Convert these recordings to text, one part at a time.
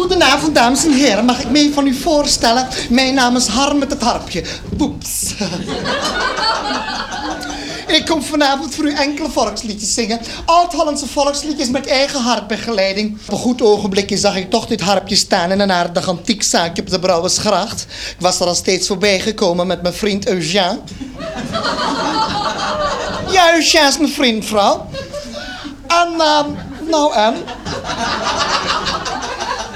Goedenavond, dames en heren. Mag ik me van u voorstellen? Mijn naam is Harm met het harpje. Poeps. Ik kom vanavond voor u enkele volksliedjes zingen. Oud-Hollandse volksliedjes met eigen harpbegeleiding. Op een goed ogenblikje zag ik toch dit harpje staan in een aardig antiek zaakje op de Brouwersgracht. Ik was er al steeds voorbij gekomen met mijn vriend Eugène. Ja, Eugène is mijn vriend, vrouw. En, uh, nou en...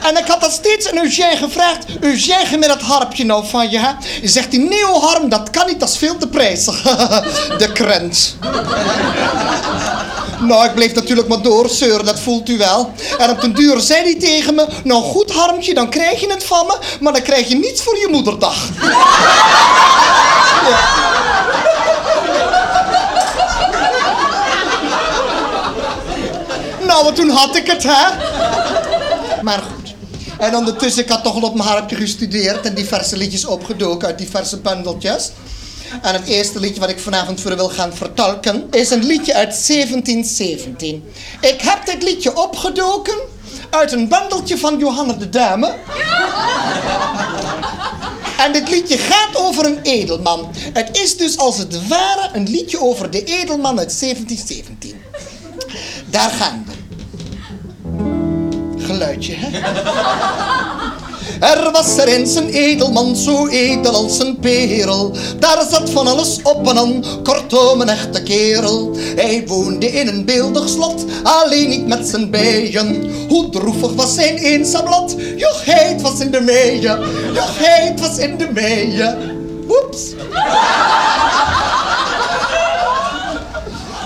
En ik had dat steeds aan Eugène gevraagd. Eugène, met dat harpje nou van je, hè? Zegt hij, nee Harm, dat kan niet, dat is veel te prijzig. De krent. nou, ik bleef natuurlijk maar doorzeuren, dat voelt u wel. En op den duur zei hij tegen me, nou goed Harmtje, dan krijg je het van me, maar dan krijg je niets voor je moederdag. ja. Nou, toen had ik het, hè? Maar. En ondertussen, ik had toch al op mijn harpje gestudeerd en diverse liedjes opgedoken uit diverse bundeltjes. En het eerste liedje wat ik vanavond voor wil gaan vertolken is een liedje uit 1717. Ik heb dit liedje opgedoken uit een bundeltje van Johanna de Dame. En dit liedje gaat over een edelman. Het is dus als het ware een liedje over de edelman uit 1717. Daar gaan we. Hè? Er was er eens een edelman, zo edel als een perel. Daar zat van alles op en aan, kortom een echte kerel. Hij woonde in een beeldig slot, alleen niet met zijn bijen. Hoe droevig was zijn eenzaam lot, jochheid was in de meeën. Jochheid was in de meeën. Woeps.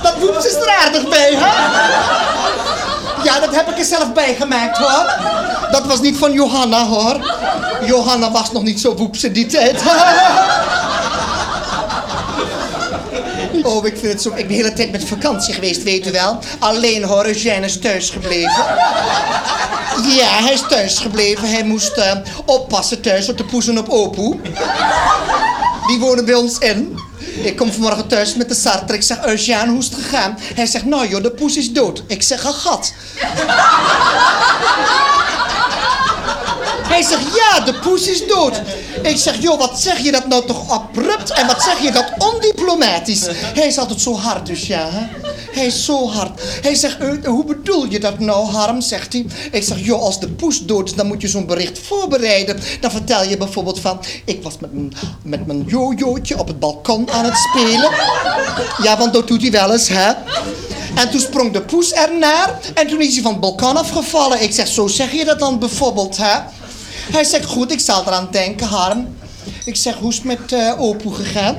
Dat woeps is er aardig bij, hè? Ja, dat heb ik er zelf bij gemaakt, hoor. Dat was niet van Johanna, hoor. Johanna was nog niet zo woeps in die tijd. Oh, ik vind het zo... Ik ben de hele tijd met vakantie geweest, weet u wel. Alleen, hoor, Eugène is thuis gebleven. Ja, hij is thuis gebleven. Hij moest uh, oppassen thuis op de poezen op Opoe. Die wonen bij ons in. Ik kom vanmorgen thuis met de sarter. Ik zeg, Eugène, hoe is het gegaan? Hij zegt, nou joh, de poes is dood. Ik zeg, een gat. Zegt, ja, de poes is dood. Ik zeg, joh, wat zeg je dat nou toch abrupt en wat zeg je dat ondiplomatisch? Hij is altijd zo hard dus, ja. Hè? Hij is zo hard. Hij zegt, uh, hoe bedoel je dat nou, Harm, zegt hij. Ik zeg, joh, als de poes dood is, dan moet je zo'n bericht voorbereiden. Dan vertel je bijvoorbeeld van, ik was met mijn, met mijn jojootje op het balkon aan het spelen. Ja, want dat doet hij wel eens, hè. En toen sprong de poes ernaar en toen is hij van het balkon afgevallen. Ik zeg, zo zeg je dat dan bijvoorbeeld, hè. Hij zegt, goed, ik zal eraan denken, Harm. Ik zeg, hoe is het met uh, Opoe gegaan?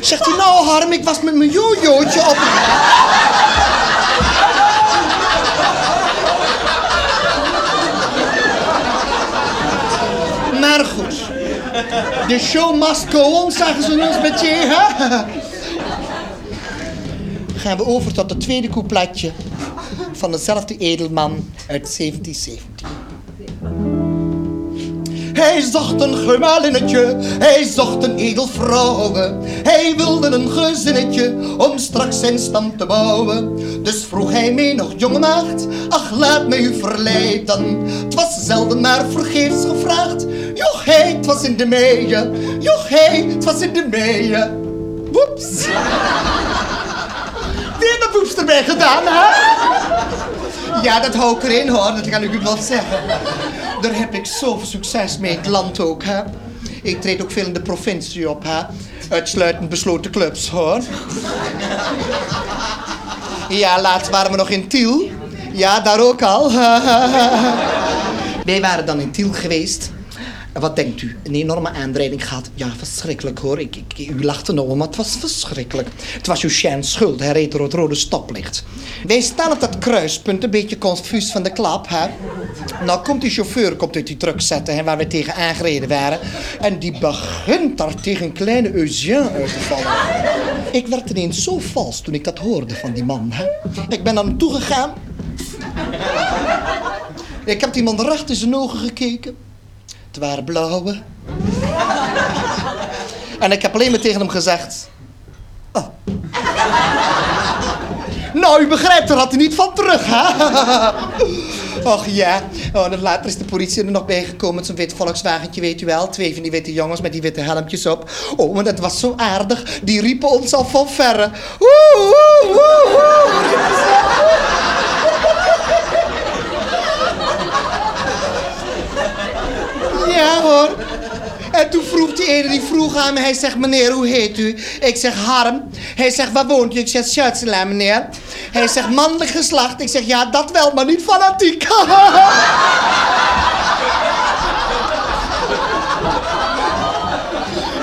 Zegt hij, nou Harm, ik was met mijn jojootje op... Maar goed. De show must go on, zeggen ze ons met je, hè? Gaan we over tot het tweede coupletje van dezelfde edelman uit 1717. Hij zocht een gemalinnetje, hij zocht een edel vrouwe. Hij wilde een gezinnetje om straks zijn stam te bouwen. Dus vroeg hij mij nog, jonge maagd, ach laat mij u verleiden. Het was zelden maar vergeefs gevraagd. Joch, hij, het was in de meeën. Joch, hij, het was in de meeën. Woeps. Weer de woeps erbij gedaan, hè? Ja, dat hou ik erin hoor, dat kan ik u wel zeggen. Daar heb ik zoveel succes mee, het land ook, hè. Ik treed ook veel in de provincie op, hè. Uitsluitend besloten clubs, hoor. Ja, laatst waren we nog in Tiel. Ja, daar ook al. Wij waren dan in Tiel geweest. Wat denkt u? Een enorme aandrijding gehad. Ja, verschrikkelijk hoor. Ik, ik, u lachte nog, maar het was verschrikkelijk. Het was Eugène's schuld. Hij reed door het rode stoplicht. Wij staan op dat kruispunt, een beetje confuus van de klap. Hè? Nou komt die chauffeur komt uit die truck zetten waar we tegen aangereden waren. En die begint daar tegen kleine Eugène uit te vallen. Ik werd ineens zo vals toen ik dat hoorde van die man. Hè? Ik ben naar hem toegegaan. Ik heb die man recht in zijn ogen gekeken. Het waren blauwe. en ik heb alleen maar tegen hem gezegd... Oh. Nou, u begrijpt, daar had hij niet van terug, hè? Och ja. Oh, later is de politie er nog bijgekomen met zo'n wit Volkswagentje, weet u wel. Twee van die witte jongens met die witte helmpjes op. Oh, maar dat was zo aardig. Die riepen ons al van verre. Ja hoor. En toen vroeg die ene, die vroeg hij zegt, meneer, hoe heet u? Ik zeg, Harm. Hij zegt, waar woont u? Ik zeg, Schuitselaar, meneer. Hij zegt, mannelijk geslacht. Ik zeg, ja, dat wel, maar niet fanatiek.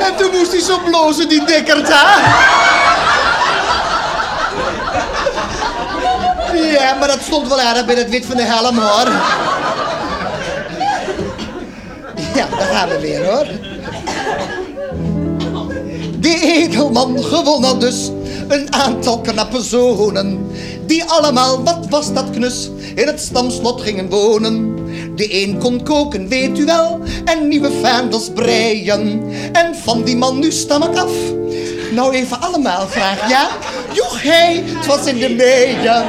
en toen moest hij zo blozen, die dikkerd, hè? Ja, maar dat stond wel erg bij het wit van de helm, hoor. Ja, daar gaan we weer hoor. Edelman gewonnen dus een aantal knappe zonen. Die allemaal, wat was dat knus, in het stamslot gingen wonen. De een kon koken, weet u wel, en nieuwe vaandels breien. En van die man nu stam ik af. Nou even allemaal graag, ja? Joeg hé, het was in de meeën.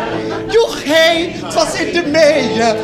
Joeg hé, het was in de. Ja!